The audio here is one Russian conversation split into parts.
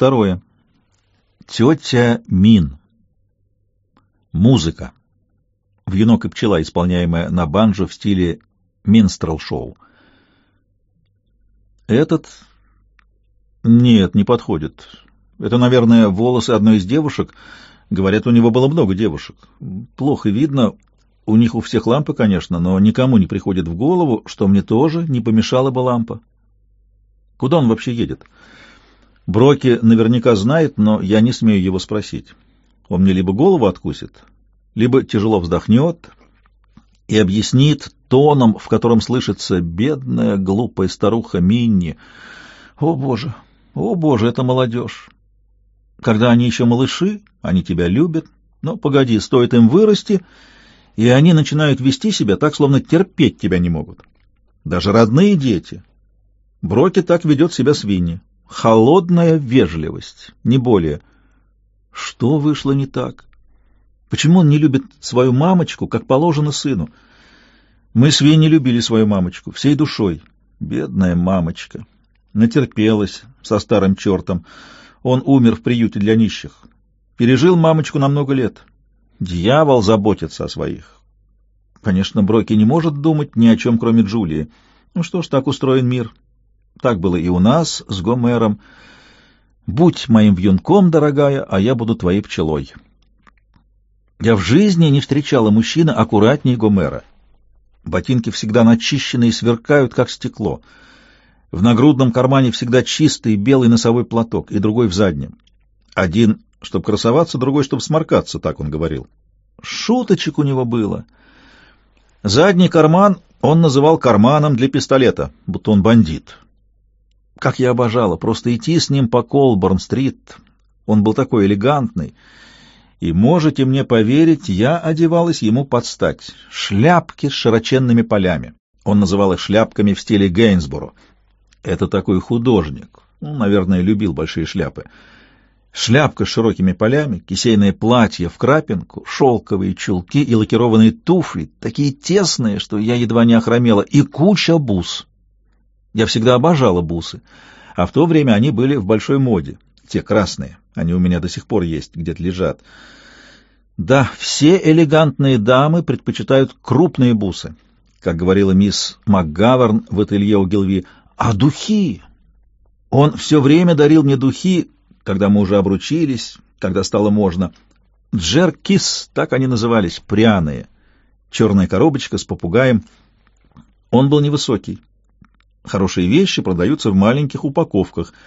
Второе. Тетя Мин. Музыка. Вьюнок и пчела, исполняемая на банджо в стиле минстрел-шоу. Этот... Нет, не подходит. Это, наверное, волосы одной из девушек. Говорят, у него было много девушек. Плохо видно. У них у всех лампы, конечно, но никому не приходит в голову, что мне тоже не помешала бы лампа. Куда он вообще едет? Броки наверняка знает, но я не смею его спросить. Он мне либо голову откусит, либо тяжело вздохнет и объяснит тоном, в котором слышится «бедная, глупая старуха Минни». О, Боже! О, Боже, это молодежь! Когда они еще малыши, они тебя любят, но погоди, стоит им вырасти, и они начинают вести себя так, словно терпеть тебя не могут. Даже родные дети. Броки так ведет себя свиньи. Холодная вежливость, не более. Что вышло не так? Почему он не любит свою мамочку, как положено сыну? Мы с Винни любили свою мамочку всей душой. Бедная мамочка. Натерпелась со старым чертом. Он умер в приюте для нищих. Пережил мамочку на много лет. Дьявол заботится о своих. Конечно, Броки не может думать ни о чем, кроме Джулии. Ну что ж, так устроен мир. Так было и у нас с Гомером. Будь моим вьюнком, дорогая, а я буду твоей пчелой. Я в жизни не встречала мужчины аккуратнее Гомера. Ботинки всегда начищены и сверкают, как стекло. В нагрудном кармане всегда чистый белый носовой платок и другой в заднем. Один, чтобы красоваться, другой, чтобы сморкаться, так он говорил. Шуточек у него было. Задний карман он называл карманом для пистолета, будто он бандит. Как я обожала просто идти с ним по Колборн-стрит. Он был такой элегантный. И можете мне поверить, я одевалась ему под стать. Шляпки с широченными полями. Он называл их шляпками в стиле Гейнсборо. Это такой художник. Ну, наверное, любил большие шляпы. Шляпка с широкими полями, кисейное платье в крапинку, шелковые чулки и лакированные туфли, такие тесные, что я едва не охромела, и куча бус. Я всегда обожала бусы, а в то время они были в большой моде, те красные. Они у меня до сих пор есть, где-то лежат. Да, все элегантные дамы предпочитают крупные бусы, как говорила мисс МакГаверн в ателье у Гилви. А духи? Он все время дарил мне духи, когда мы уже обручились, когда стало можно. Джеркис, так они назывались, пряные. Черная коробочка с попугаем. Он был невысокий. Хорошие вещи продаются в маленьких упаковках —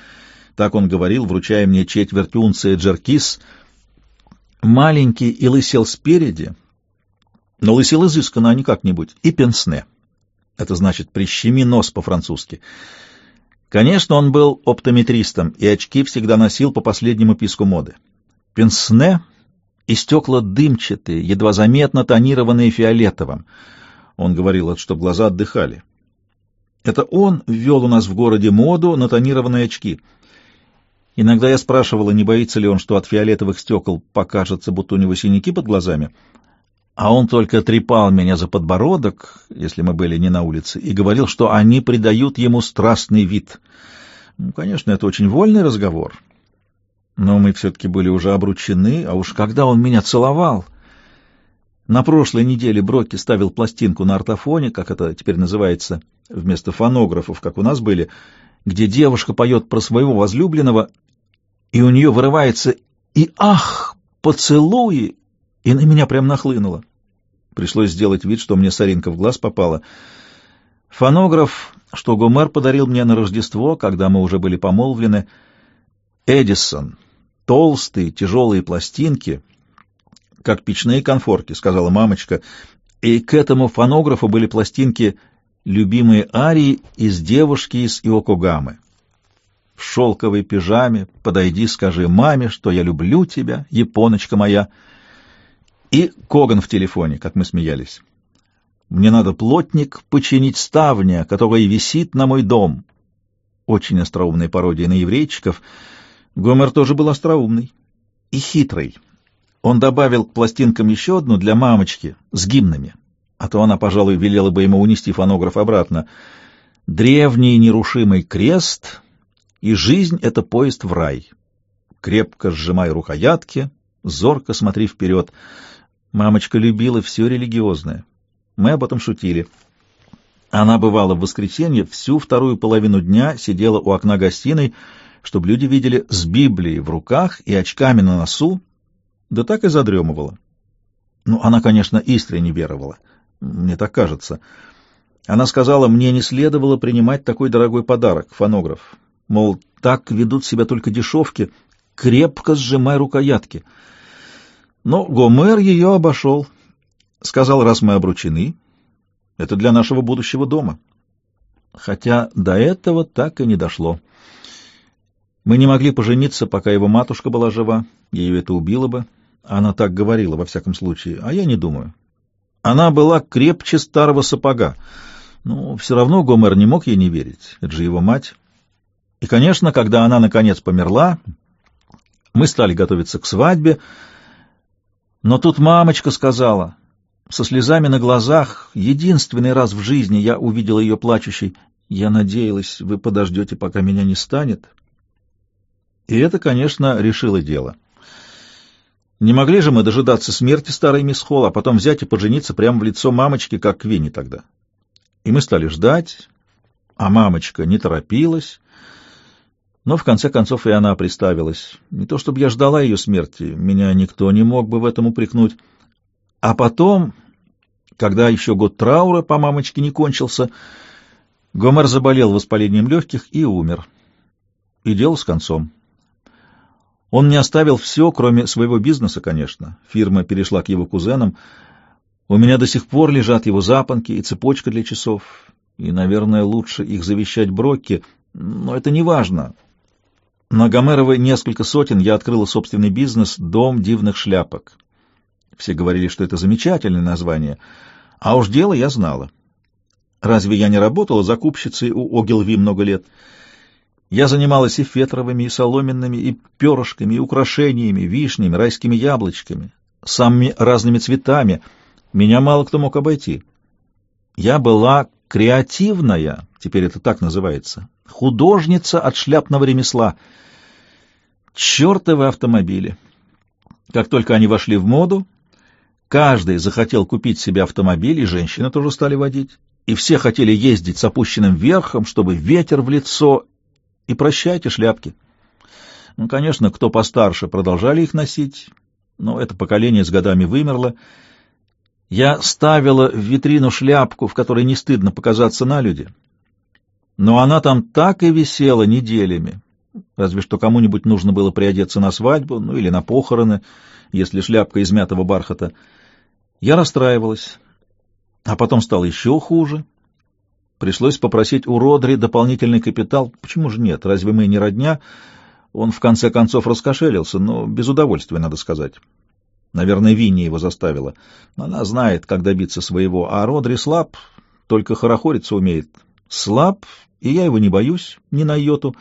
так он говорил, вручая мне четверть унции джеркис. Маленький и лысел спереди, но лысел изысканно, а не как-нибудь, и пенсне. Это значит «прищеми нос» по-французски. Конечно, он был оптометристом, и очки всегда носил по последнему писку моды. Пенсне и стекла дымчатые, едва заметно тонированные фиолетовым. Он говорил, чтобы глаза отдыхали. Это он ввел у нас в городе моду на тонированные очки — Иногда я спрашивала, не боится ли он, что от фиолетовых стекол покажется, будто у него синяки под глазами, а он только трепал меня за подбородок, если мы были не на улице, и говорил, что они придают ему страстный вид. Ну, конечно, это очень вольный разговор, но мы все-таки были уже обручены, а уж когда он меня целовал... На прошлой неделе Брокки ставил пластинку на ортофоне, как это теперь называется, вместо фонографов, как у нас были, где девушка поет про своего возлюбленного, и у нее вырывается «И ах, поцелуи!» и на меня прям нахлынуло. Пришлось сделать вид, что мне соринка в глаз попала. Фонограф, что Гомер подарил мне на Рождество, когда мы уже были помолвлены, Эдисон, толстые, тяжелые пластинки, как печные конфорки, сказала мамочка, и к этому фонографу были пластинки любимые арии из девушки из Иокогамы в шелковой пижаме, подойди, скажи маме, что я люблю тебя, японочка моя. И Коган в телефоне, как мы смеялись. Мне надо плотник починить ставня, которая висит на мой дом. Очень остроумная пародия на еврейчиков. Гомер тоже был остроумный и хитрый. Он добавил к пластинкам еще одну для мамочки с гимнами, а то она, пожалуй, велела бы ему унести фонограф обратно. Древний нерушимый крест и жизнь — это поезд в рай. крепко сжимай рукоятки, зорко смотри вперед. Мамочка любила все религиозное. Мы об этом шутили. Она бывала в воскресенье, всю вторую половину дня сидела у окна гостиной, чтобы люди видели с Библией в руках и очками на носу, да так и задремывала. Ну, она, конечно, искренне веровала. Мне так кажется. Она сказала, мне не следовало принимать такой дорогой подарок, фонограф. Мол, так ведут себя только дешевки, крепко сжимай рукоятки. Но Гомер ее обошел. Сказал, раз мы обручены, это для нашего будущего дома. Хотя до этого так и не дошло. Мы не могли пожениться, пока его матушка была жива. Ее это убило бы. Она так говорила, во всяком случае, а я не думаю. Она была крепче старого сапога. Но все равно Гомер не мог ей не верить. Это же его мать. И, конечно, когда она, наконец, померла, мы стали готовиться к свадьбе, но тут мамочка сказала, со слезами на глазах, единственный раз в жизни я увидела ее плачущей, «Я надеялась, вы подождете, пока меня не станет». И это, конечно, решило дело. Не могли же мы дожидаться смерти старой мисс Холл, а потом взять и пожениться прямо в лицо мамочки, как Квинни тогда. И мы стали ждать, а мамочка не торопилась, но в конце концов и она приставилась. Не то чтобы я ждала ее смерти, меня никто не мог бы в этом упрекнуть. А потом, когда еще год траура по мамочке не кончился, Гомер заболел воспалением легких и умер. И дело с концом. Он не оставил все, кроме своего бизнеса, конечно. Фирма перешла к его кузенам. У меня до сих пор лежат его запонки и цепочка для часов. И, наверное, лучше их завещать Брокке, но это не важно. На Гомеровой несколько сотен я открыла собственный бизнес «Дом дивных шляпок». Все говорили, что это замечательное название, а уж дело я знала. Разве я не работала закупщицей у Огилви много лет?» Я занималась и фетровыми, и соломенными, и перышками, и украшениями, вишнями, райскими яблочками, самыми разными цветами. Меня мало кто мог обойти. Я была креативная, теперь это так называется, художница от шляпного ремесла. Чертовы автомобили! Как только они вошли в моду, каждый захотел купить себе автомобиль, и женщины тоже стали водить. И все хотели ездить с опущенным верхом, чтобы ветер в лицо и прощайте шляпки. Ну, конечно, кто постарше продолжали их носить, но это поколение с годами вымерло. Я ставила в витрину шляпку, в которой не стыдно показаться на люди. Но она там так и висела неделями. Разве что кому-нибудь нужно было приодеться на свадьбу, ну или на похороны, если шляпка из мятого бархата. Я расстраивалась, а потом стало еще хуже. Пришлось попросить у Родри дополнительный капитал. Почему же нет? Разве мы не родня? Он в конце концов раскошелился, но без удовольствия, надо сказать. Наверное, Винни его заставила. Она знает, как добиться своего, а Родри слаб, только хорохориться умеет. Слаб, и я его не боюсь, ни на йоту.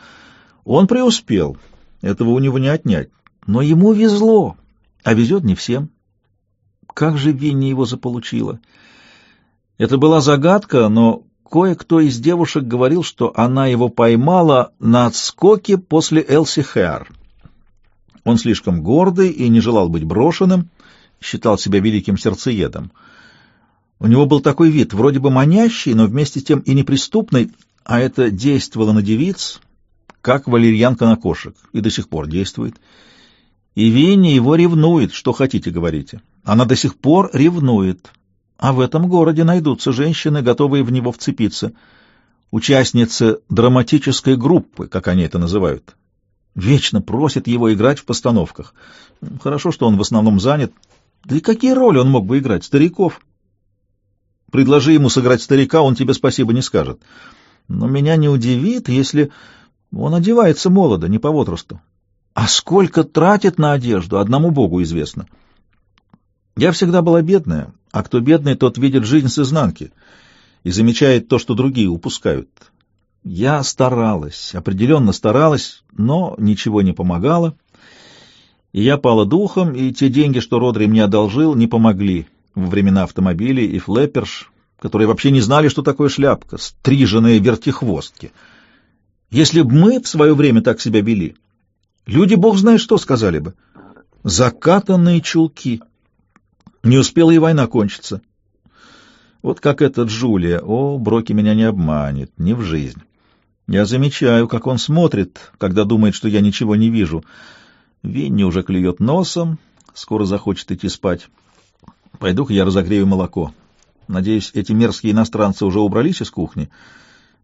Он преуспел, этого у него не отнять. Но ему везло, а везет не всем. Как же Винни его заполучила? Это была загадка, но Кое-кто из девушек говорил, что она его поймала на отскоке после Элси Хэр. Он слишком гордый и не желал быть брошенным, считал себя великим сердцеедом. У него был такой вид, вроде бы манящий, но вместе с тем и неприступный, а это действовало на девиц, как валерьянка на кошек, и до сих пор действует. И Винни его ревнует, что хотите говорите. Она до сих пор ревнует. А в этом городе найдутся женщины, готовые в него вцепиться. Участницы драматической группы, как они это называют. Вечно просят его играть в постановках. Хорошо, что он в основном занят. Да и какие роли он мог бы играть? Стариков. Предложи ему сыграть старика, он тебе спасибо не скажет. Но меня не удивит, если он одевается молодо, не по возрасту. А сколько тратит на одежду, одному Богу известно. Я всегда была бедная, а кто бедный, тот видит жизнь с изнанки и замечает то, что другие упускают. Я старалась, определенно старалась, но ничего не помогало. И я пала духом, и те деньги, что Родри мне одолжил, не помогли во времена автомобилей и флэперш, которые вообще не знали, что такое шляпка, стриженные вертихвостки. Если б мы в свое время так себя вели, Люди, бог знает что, сказали бы. Закатанные чулки. Не успела и война кончиться. Вот как этот Джулия. О, Броки меня не обманет, не в жизнь. Я замечаю, как он смотрит, когда думает, что я ничего не вижу. Винни уже клюет носом, скоро захочет идти спать. Пойду-ка я разогрею молоко. Надеюсь, эти мерзкие иностранцы уже убрались из кухни.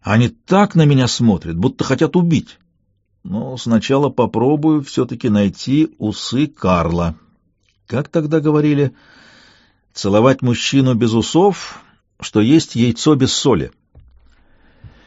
Они так на меня смотрят, будто хотят убить. Но сначала попробую все-таки найти усы Карла. Как тогда говорили, целовать мужчину без усов, что есть яйцо без соли.